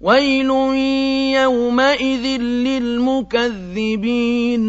ويل يومئذ للمكذبين